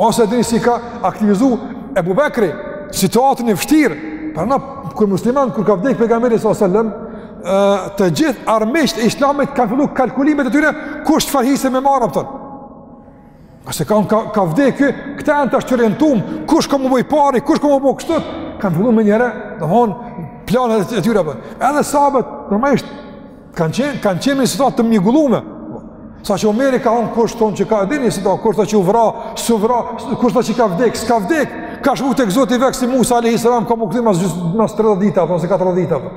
Ose dini si ka aktivizu Ebu Bekri, situatën e vështirë, pra kur muslimanët, kur ka vdek pejgamberi s.a.s. të gjithë armiqtë e islamit kanë fillu kalkulimet e tyre, kush çfarë hise me marrë, a kupton. Se ka, ka, ka vdekë, këta janë tash të çorientum, kush ka m'u bo i pari, kush ka m'u bo kështu, kanë fillu menjëherë, domethonë, planet e tyre, a kupton. Edhe sahabët, normalisht, Kanë qenë, kanë qenë n'një situatë të mjegullume. Saqë Omeri ka thonë kush thotë që ka e dini situatën, kush tha që u vra, s'u vra, kush tha që ka vdek, s'ka vdek, ka shku te Zoti veç si Musa a.s. ka me u kthy mas, mas 30 dita, apo, se 40 dita. Apo.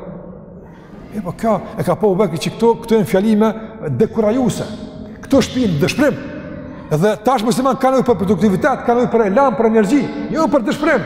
E po kjo e ka pa Ebu Bekri që këto, këto janë fjalime dekurajuse, këto shpijnë n'dëshprim, dhe tash muslimanët kanë nevojë për produktivitet, kanë nevojë për elan, për energji, jo për dëshprim.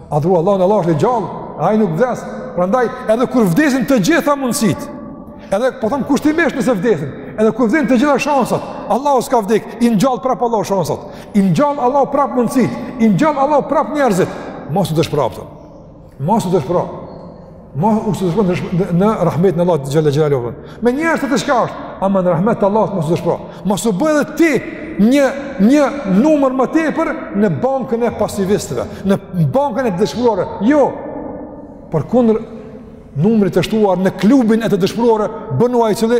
Adhuro Allahun, Allahu është i gjallë, ai nuk vdes, prandaj edhe kur vdesin të gjitha mundësit, edhe po thom kushtimisht nëse vdesin, edhe kur vdesin të gjitha shansat, Allahu s'ka vdek, i ngjall prapë Allahu shansat, i ngjall Allahu prapë mundësit, i ngjall Allahu prapë njerëzit, mos u dëshpro, mos u dëshpro, Mos u dëshpëro në rahmetin e Allahut xhelle xhelaluhu. Me njerëz është çka është, ama në rahmet të Allahut mos u dëshpëro. Mos u bë edhe ti një, një numër më tepër në bankën e pasivistëve, në bankën e të dëshpëruarve. Jo, përkundër numrit të shtuar në klubin e të dëshpëruarve, bënu ai i cili,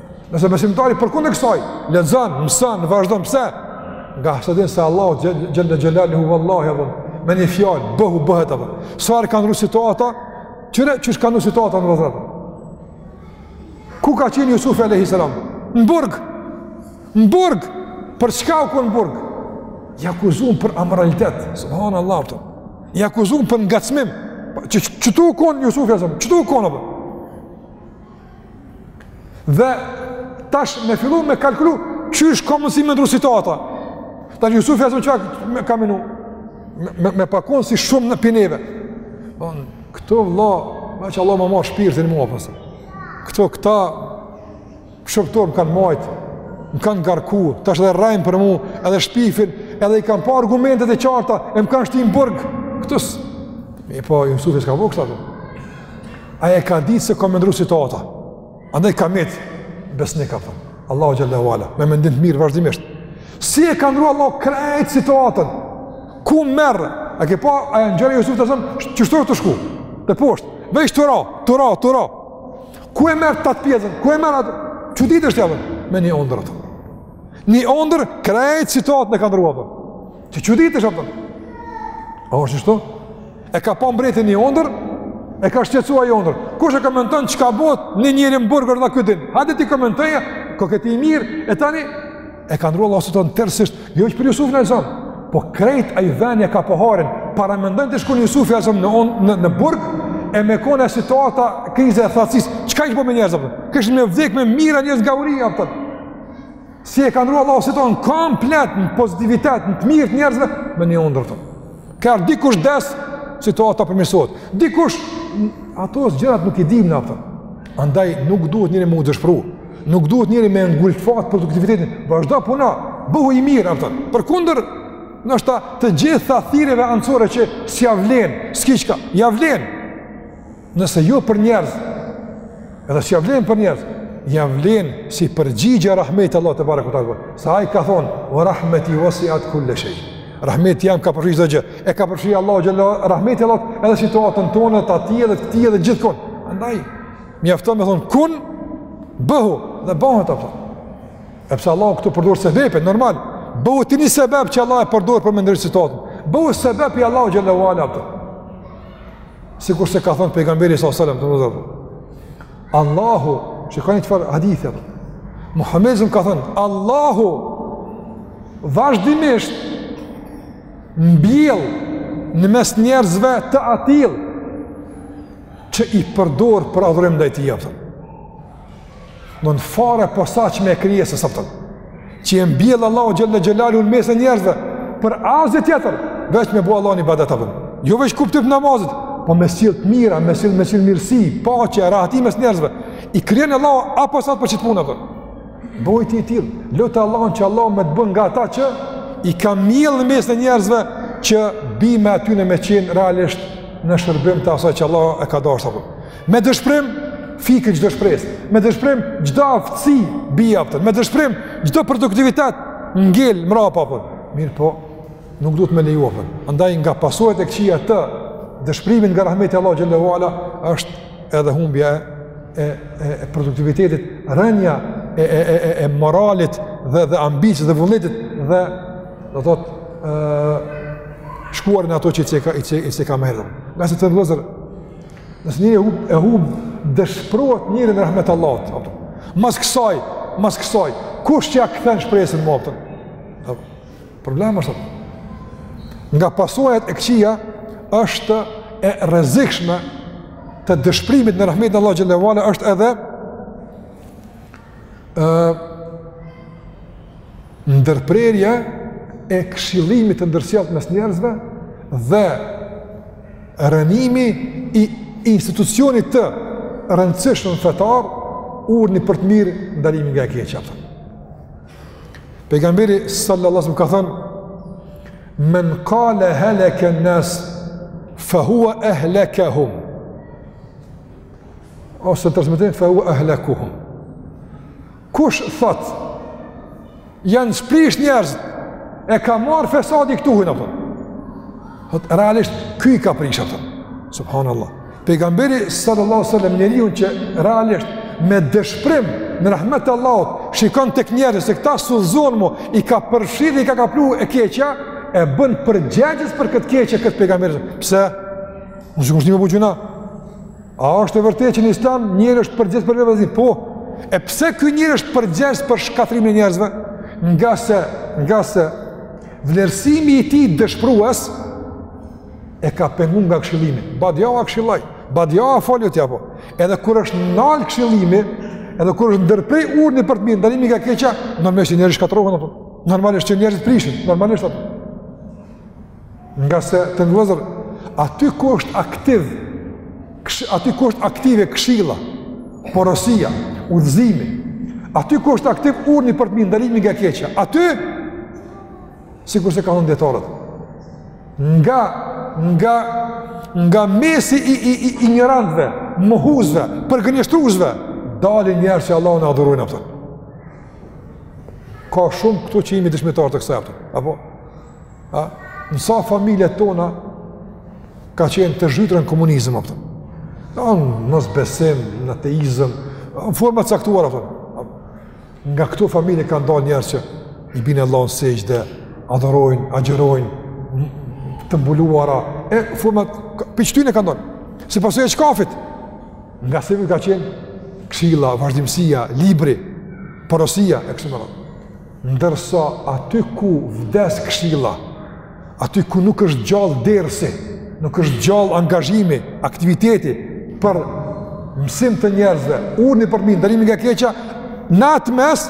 Nëse besimtari përkundër kësaj, lexon, mëson, vazhdon pse? Ngase e din se Allahu xhelle xhelaluhu vallahi apo me një fjalë bëhu bëhet apo. Sa herë ka ndrru situata? Kqyre qysh ka ndrru situata në vazhdim? Ku ka qenë Yusuf alayhi salam? Në burg. Në burg. Për çka u kon në burg? I akuzum për amoralitet. Subhanallahu te. I akuzum për ngacmim. Qitu u kon Yusuf alayhi salam? Qitu u kon apo? Dhe tash me fillu me kalkulu qysh ka mundësi me ndru situata. Tash Jusufi alejhi selam çka me kaminu, me, me, me pas kon si shumë prej neve. Bon, këtu vlla, veç Allahu me ma marr shpirtin mua, pse. Këto këta shërbtor më kanë majtë, më kanë ngarku, tash edhe rrejnë për mu, edhe shpifin, edhe i kanë pa argumentet e qarta, e më kanë shti në burg. Këtës, e po, Jusufi s'ka bo kështu. Ai e ka ditë se ka me ndru situata. Andaj ka metë besnik, ka thënë. Allahu xhelle ue ala. Me mendim të mirë, vazhdimisht. Si e ka ndru Allahu krejt situatën? Ku merr? A ke pa, ajo ngjarje e Jusufit alejhi selam, qysh osht tu shku te poshtë. Veç tu ra, tu ra, tu ra. Ku e merr atë pjesën? Ku e merr atë? Çuditesh, a kupton? Me një ondërr, a kupton. Një ondërr krejt situatën e ka ndru Të çuditesh, a kupton? A është kështu? E ka pa mbreti ni ondërr, e ka shqetësuar ni ondërr. Kush e komenton çka bëhet një njeri në burg, ai din? Hajde ti komentoje, koke ti i mirë, e tani e ka ndruar Allahu situatën tërësisht, jo veç për Yusufin alejhi selam. Po krejt ai veni ja ka pa hajrin, paramendo t'ish kon Yusufi alejhi selam në on, në, në burg e me kon ajo situata kriza e thatësisë, çka ish bo me njerëz, kishin me vdek me mija njerëz nga uria, a kupton. Si e ka ndrua Allahu situatën komplet në pozitivitet, në të mirë të njerëzve, me një ondërr, a kupton. Ka herë dikush des, situata përmirësohet. Dikush, ato është gjërat nuk i dim na, a kupton. Andaj nuk duhet njeri me u dëshpru, nuk duhet njeri me ngulfatë produktivitetin, vazhdo, puno, bëhu i mirë, a kupton. Përkundër, ndoshta të gjitha thirrjeve anësore që s'ja vlenë, s'ki çka, ja vlen. Nëse jo për njerëz, edhe s'ja vlen për njerëz, ja vlen si përgjigje rahmetit t'Allahut tebareke ue teala. Se ai ka thonë, ue rahmeti uesiat kulle shej. Rahmeti jem ka përfshirë çdo gjë. E ka përfshirë Allahu xhelle, rahmeti i Allahut edhe situatën tonë, të atij edhe këtij edhe gjithkon. Andaj, mjafton me thonë, kun, bëhu, dhe bëhet, a kupton. Edhe pse Allahu këtu përdor sebepe, normal. Bëhu ti një sebep që Allahu e përdor për me ndru situatën. Bëhu sebep i Allahut xhelle ue ala, a kupton. sikurse ka thënë pejgamberi sa salem të mëzëm, Allahu, shikoni çfarë hadithi, Muhammedi ka thënë, Allahu, vazhdimisht, mbjell në mes njerëzve të atillë, që i përdor për adhurim ndaj tij, a kupton. Domethënë farë e posaçme e krijesës, a kupton, që e mbjell Allahu xhele xhelaluhu në mesin e njerëzve, për asgjë tjetër, veç me bo Allahut ibadet, a kupton. Jo veç në kuptim të namazit, po me sjellë të mira, me sjellë me sjellë mirësi, paqe, rahati mes njerëzve. I krijon Allahu apostafat për qit punë, a kupton. Bohu ti i tillë, lute Allahun që Allahu me të bë nga ata që i ka mjellë në mesin e njerëzve që bime aty në me qenë realisht në shërbim të asaj që Allahu e ka dashtë, a kupton. Me dëshprim, fiket çdo shpresë. Me dëshprim, çdo aftësi bie, a kupton. Me dëshprim, çdo produktivitet ngel mrapa, a kupton. Mirëpo, nuk duhet me leju, a kupton. Andaj nga pasojat e këqija të dëshprimit nga rahmeti i Allahut xhele ve ala, është edhe humbja e, e, e produktivitetit, rënia e, e, e, e, e moralit dhe, dhe ambicies dhe vullnetit dhe, do të thotë, shkuarin ato që i se ka, i se, i se ka më herët. Ngase, vëllezër, Nëse njeri e hup, dëshprohet njeri në rahmet të Allahut, a kupton. Mas kësaj, mas kësaj, kush t'ia kthen shpresën më, a kupton. Problem është, a kupton. Nga pasojat e këqija edhe të rrezikshme të dëshprimit në rahmetin e Allahut xhele ve ala, është edhe ë ndërprerja e këshillimit të ndërsjellë mes njerëzve dhe rënimi i institucionit të rëndësishëm fetar urdhri për të mirë ndalimi nga e keqja. Pejgamberi sallallahu alaihi wasallam ka thënë men qala halaka an-nas fa huwa ahlakahum ose transmetim fa huwa ahlakuhum. Kush thot janë shprish njerëzit e ka marr fesadi këtu hyn, a kupton. Thot realisht ky i ka prish, a kupton. Subhanallah. Pejgamberi sallallahu alaihi wasallam njeriun që realisht me dëshprim në rahmet të Allahut shikon tek njerëzit se këta s'udhzohen mo i ka përfshirë i ka kaplu e keqja e bën përgjegjës për këtë të keqe këtë pejgamberi. Pse? Nuk i shtin me bo gjynah. A është e vërtetë që në Islam njeri është përgjegjës për vetveten? Po. E pse ky njeri është përgjegjës për shkatrimin e njerëzve? Ngase, ngase vlerësimi i tij dëshpërues e ka pengu nga këshillimi. Badjava këshilloj, badjava folu ti apo. Edhe kur është nal këshillimi, edhe kur është ndërpre urdhri për të mirë, ndalimi nga e keqja, normalisht njerëzit shkatrohen apo. Normalisht që njerëzit prishen, normalisht apo. Ngase të nderuar vëllezër, aty ku është aktiv, ksh, aty ku është aktive këshilla, porosia, udhëzimi, aty ku është aktiv urdhni për të mirë, ndalimi nga e keqja, aty, sikurse kanë thënë dijetarët, nga, nga, nga mesi i, i, i, injorantëve, mohuesve, përgënjeshtruesve, dalin njerëz që Allahun e adhurojnë, a kupton, ka shumë këtu që jemi dëshmitarë të kësaj, a kupton. Apo A? Në sa familje tona kanë qenë të zhytura në komunizëm, a kupton. Në mosbesim, në ateizëm, në forma të caktuara, a kupton. Nga këto familje kanë dalë njerëz që i bien Allahut në sexhde, adhurojnë, agjërojnë, të mbuluara, e forma, prej qëtyne kanë dalë, si pasojë e çkafit, ngase ka qenë këshilla, vazhdimësia, libri, porosia, e kështu me radhë. Ndërsa aty ku vdes këshilla, aty ku nuk është gjallë dersi, nuk është gjallë angazhimi, aktiviteti për mësim të njerëzve, urdhni për mirë, ndalimi nga e keqja, në atë mes,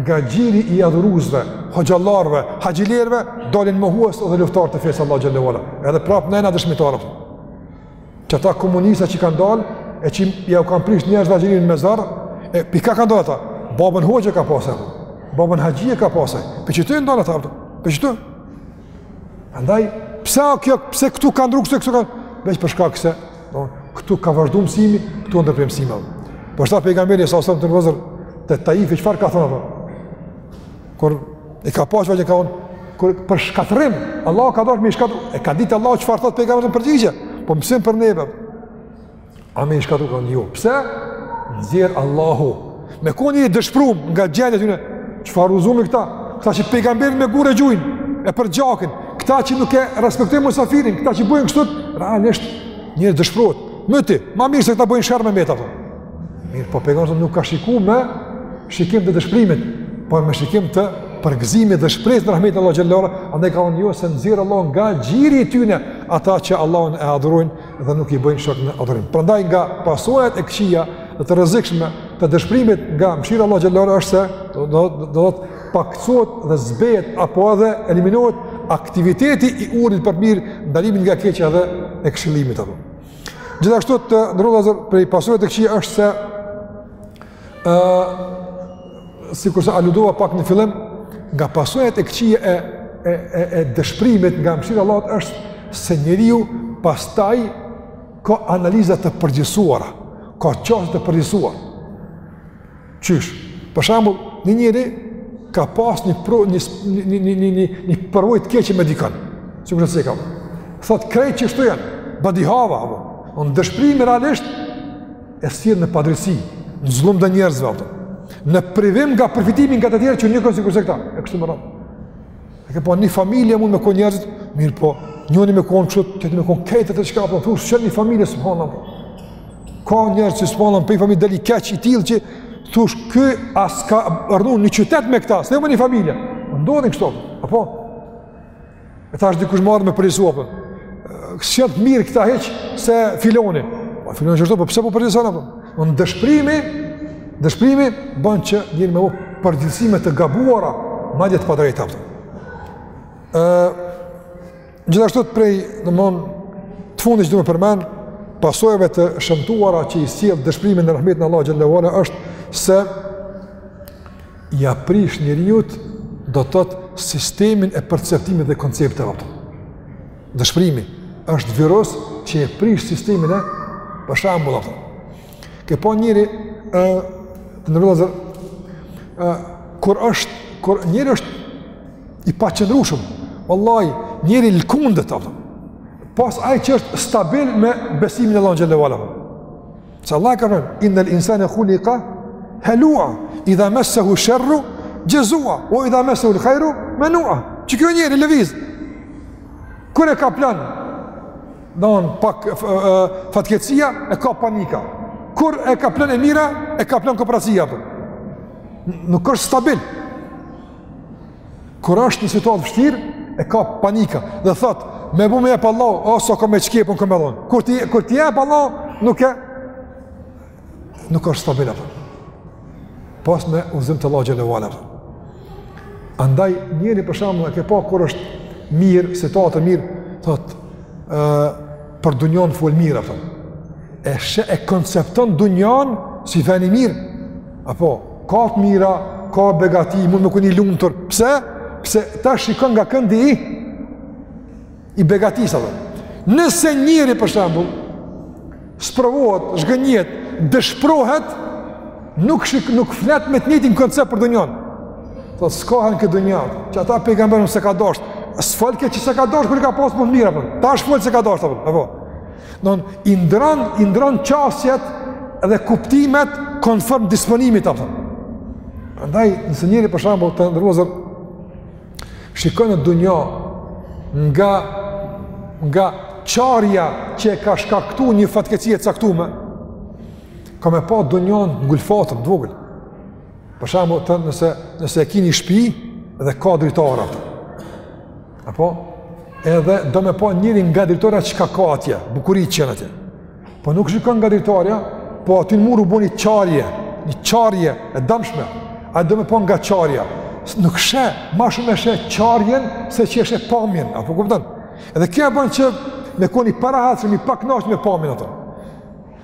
nga gjiri i adhuruesve, hoxhallarëve, haxhilerëve, dalin mohues dhe luftarë të fesë së Allahut xhelle ve ala. Edhe prapë ne jena dëshmitarët. Qëta komunista që kanë dalë, e që jau kanë prish njerëzve agjërimin me zor, e prej kah kanë dalë ata? Babën hoxhë ka pasë, babën haxhi ka pasë, prej qëtyne kanë dalë ata, prej qëtyne? Andaj, pse a kjo, pse këtu kanë drukë, pse këtu kanë, veç për shkak se, domthonë, këtu ka vazhdu mësimi, këtu u ndërpre mësimi. Për qëta pejgamberi, salallahu alejhi ve selem, të nderuar vëllezër, te Taifi, çfarë ka thonë, Kur e ka pasur që ka un kur për shkatërrim, Allahu ka don me i shkatërru. E ka ditë Allahu çfarë thotë pejgamberi në përgjigje. Po mësim për neve. A me i shkatërru? Ka thënë jo. Pse? Nxjerr Allahu. Me kon i dëshprum nga gjendja e tyne. Çfarë uzumi këta? Këta që pejgamberin me gurë e gjujnë e përgjakin. Këta që nuk e respektojnë musafirin, këta që bëjnë kështu, realisht njeri dëshprohet. Myti, ma mirë se këta bëjnë sherr me meta, Mirëpo pejgamberi nuk ka shikuar me shikim të dëshpërimit, por me shikim të përgëzimit dhe shpresë në rahmetin e Allahut xhelle ve ala, andaj ka thënë jo, se nxjerr Allahu nga gjiri i tyre ata që Allahun e adhurojnë dhe nuk i bëjnë shok në adhurim. Prandaj nga pasojat e këqija dhe të rrezikshme të dëshpërimit nga mëshira e Allahut xhelle ve ala është se do do do të pakcohet dhe zbehet apo edhe eliminohet aktiviteti i urdhnit për mirë, ndalimit nga e keqja dhe e këshillimit, a kupton. Gjithashtu të nderuar vëllezër prej pasojat e këqija është se ë sikurse aludova pak në fillim nga pasojat e këqija e e e, e dëshpërimit nga mëshira e Allahut është se njeriu pastaj ka analiza të përgjithësuara, ka qasje të përgjithësuara. Qysh? Për shembull, një njeri ka pas një pro, një një një një një një përvojë të keqe me dikën. Sigurisht se ka. Thot krejt qështu janë, badihava apo. Ky dëshpërimi realisht e sjell në padrejtësi, në zullum të njerëzve apo. Në privim nga përfitimi nga të tjerë që nuk janë sikurse këta, e kështu më radh. E ke pa një familje mund me konë njerëz të mirë po, njëni me konë qështu, tjetri me konë krejt diçka, po, thu, s'janë një familje, s'përngjajnë, po. Ka njerëz që s'përngjajnë, prej një familje del i keq i tilë që, thu, ky as ka rrnu n'një qytet me këta, se le më në një familje. Po, ndodhin kështu, a po? E tash dikush merr me përgjësua, po. S'janë të mirë këta hiç se filoni. Po, filoni qështu, po, pse po përgjithëson, po? Unë dëshprimi, dëshprimi bën që njeri me bo përgjithësime të gabuara, madje të padrejta. E, gjithashtu prej, domethon, të fundi që do me përmend, pasojeve të shëmtuara që i sjell dëshprimi në rahmetin e Allahut xhelle ue ala është se ia prish njëriut do të thotë sistemin e perceptimit dhe koncepteve. Dëshprimi është virus që e prish sistemin e për shembull apo. Ke pa njeri e, në rëzër, e, kur është, kur njeri është i paqëndrueshëm, vallahi, njeri lëkundet, apo. pos ai që është stabil me besimin në Allahun xhelle Se Allahu ka thënë, innel insane khulika helua, idha messehu sherru xhezua, ue idha messehul khajru menua, që ky njeri lëviz, kur e kaplon, domethon pak fatkeqësia, e kap panika, kur e kaplon e mira, e kaplon koprracia, nuk është stabil, Kur është në situatë të vështirë, e kap panika dhe thot, "Me bu me jep Allahu, o sa kam me shkep, un kam me dhon." Kur t'i kur t'i jep Allahu, nuk e nuk është stabil apo. Pos me udhëzim të Allahut xhelle ue ala. Andaj njeri për shembull e ke pa kur është mirë, situatë e mirë, thot, ë Për dunjon fol mirë apo. E shë e koncepton dunjon si ven i mirë. Apo ka të mira, ka begati, mund me kon i lumtur. Pse? Pse ta shikon nga këndi i i begatisë apo. Nëse njeri për shembull sprovohet, zhgënjehet, dëshprohet, Nuk shik, nuk flet me të njëjtin koncept për dunjon. Thot s'ka hajr n'këtë dunja. Që ata pejgamberin s'e ka dasht. S'folke që s'e ka dasht kur i ka pas më mirë apo. Tash fol s'e ka dasht apo. Apo. Don i ndron i ndron qasjet dhe kuptimet konform disponimit apo. Prandaj nëse njeri për shembull të nderuar shikon në dunja nga nga çarja që e ka shkaktu një fatkeqësi e caktume Ka me pa dunjon ngulfatëm, t'vogël. Për shembull nëse, nëse e kini shpi dhe ka dritare ato. Apo? Edhe do me pa njëri nga dritarja çka ka atje, bukuritë që janë atje. Po nuk shikon nga dritarja, po aty në mur u bo një qarje, një qarje e damshme. Ai do me pa nga qarja. Nuk sheh, ma shumë e sheh qarjen se që e sheh pamjen. A po kupton? Edhe kjo e ban që me kon i parahatshëm, i pakënaqt me pamjen ato.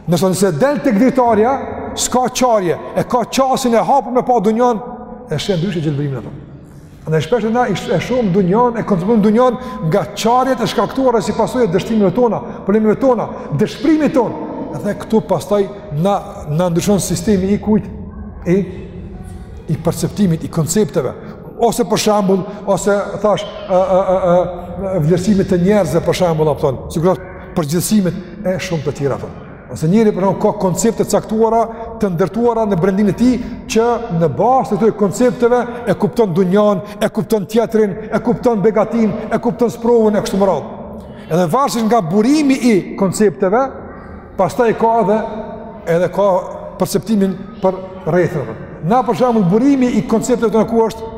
Nëse nëse del tek dritarja, s'ka qarje, e ka qasjen e hapur me pa dunjan, e sheh ndryshe gjelbërimin a pton. Na shpesh na e shohim dunjan, e konceptojmë dunjan nga qarjet e shkaktuara si pasojë e dështimeve tona, problemeve tona, dëshprimit tonë. Edhe këtu pastaj na, na ndryshon sistemi i kujt, i, i perceptimit, i koncepteve. Ose për shembull, ose thash, vlerësimit të njerëzve për shembull, a pton, sikurse, përgjithësimet e shumë të tjera. Ose njeri për shembull ka koncepte të caktuara, të ndërtuara në brendinë e tij që në bazë të këtyre koncepteve e kupton dunjan, e kupton tjetrin, e kupton begatinë, e kupton sprovën e kështu me radhë. Edhe varësisht nga burimi i koncepteve, pastaj ka edhe edhe ka perceptimin për rrethin. Na për shembull burimi i koncepteve te ku është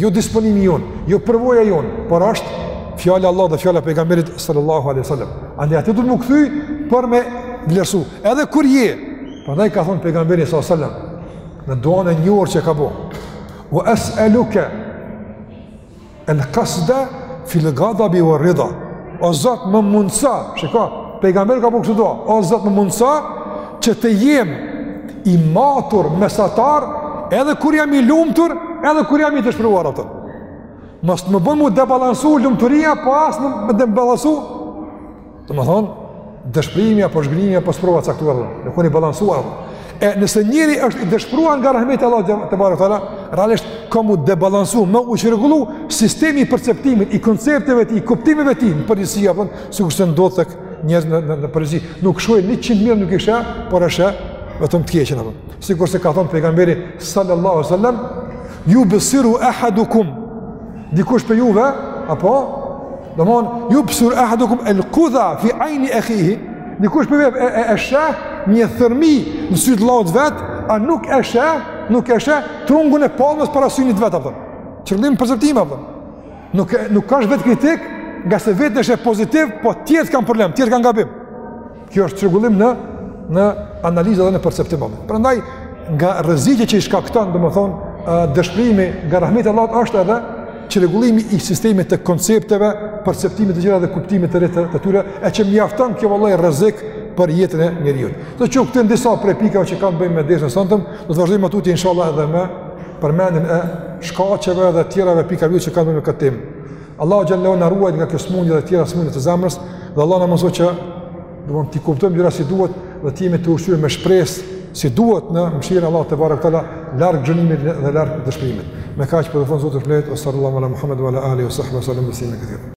jo disponimi jonë, jo përvoja jonë, por është fjala e Allahut dhe fjala e pejgamberit sallallahu alaihi wasallam. Andej atje do m'u kthy për me vlerësu. Edhe kur je, prandaj ka thonë pejgamberi sallallahu alaihi wasallam në duan e njohur që e ka bo. Wa as'aluka El kasda fil gadabi wa rida. O Zot më mundsa, shiko, pejgamberi ka bo kështu dua. O Zot më mundëso që të jem i matur mesatar edhe kur jam i lumtur, edhe kur jam i dëshpëruar, a pton. Mos të më bon m'u debalansu lumturia, po as më debalansu Domethonë, dëshpërimi apo zhgënjimi apo sprova e caktuar, me kon i balansuar. E nëse njëri është i dëshpëruar nga rahmeti i Allahut tebareke we teala, realisht ka m'u debalansu, me u çrregullu sistemi i perceptimit, i koncepteve të tij, i kuptimeve të tij, në përgjithësi, a pton, sikurse ndodh tek njerëz në, në, në përgjithësi. Nuk shohin, njëqind të mira nuk i sheh, por e sheh vetëm të keqen. Apo. Sikurse ka thonë pejgamberi sallallahu alaihi wasallam, jubsiru ahadukum, dikush prej juve, apo, Domethon, jubsiru ehadukum el kudha fi ajni ekhihi, dikush prej juve e, e, sheh një thërmi në sytë e vllaut vet, a nuk e sheh, nuk e sheh trungun e palmës para synit vet, a pton. Çrregullim perceptimi, a pton. Nuk, nuk asht vetëkritik, ngase veten e sheh pozitiv, po tjerët kanë problem, tjerët kanë gabim. Kjo është çrregullim në në analizë dhe në perceptim. Prandaj nga rreziqet që i shkakton, domethënë dëshpërimi nga rahmeti i Allahut është edhe çrregullimi i sistemit të koncepteve, perceptimit të gjëra dhe kuptimit të rrethave të tyre, e që mjafton kjo vallahi rrezik për jetën e njeriu. Këto qenë këtu disa prej pikave që kanë të bëjnë me dersin e sontëm, do të vazhdojmë matutje inshallah edhe me përmendjen e shkaqeve dhe të tjerave pikave që kanë të bëjnë me këtë temë. Allahu xhel-le na ruajt nga kjo sëmundje dhe tjera sëmundje të zemrës, dhe Allahu na mundësoftë që t'i kuptojmë gjëra si duhet dhe të jemi të ushqyer me shpresë si duhet në mëshirën e Allahut tebareke ue teala, larg gjynahit dhe larg dëshpërimit. Me kaq po e përfundoj sot ve sallallahu ala muhammed wa ala alihi wa sahbihi sallam tesliman kathira.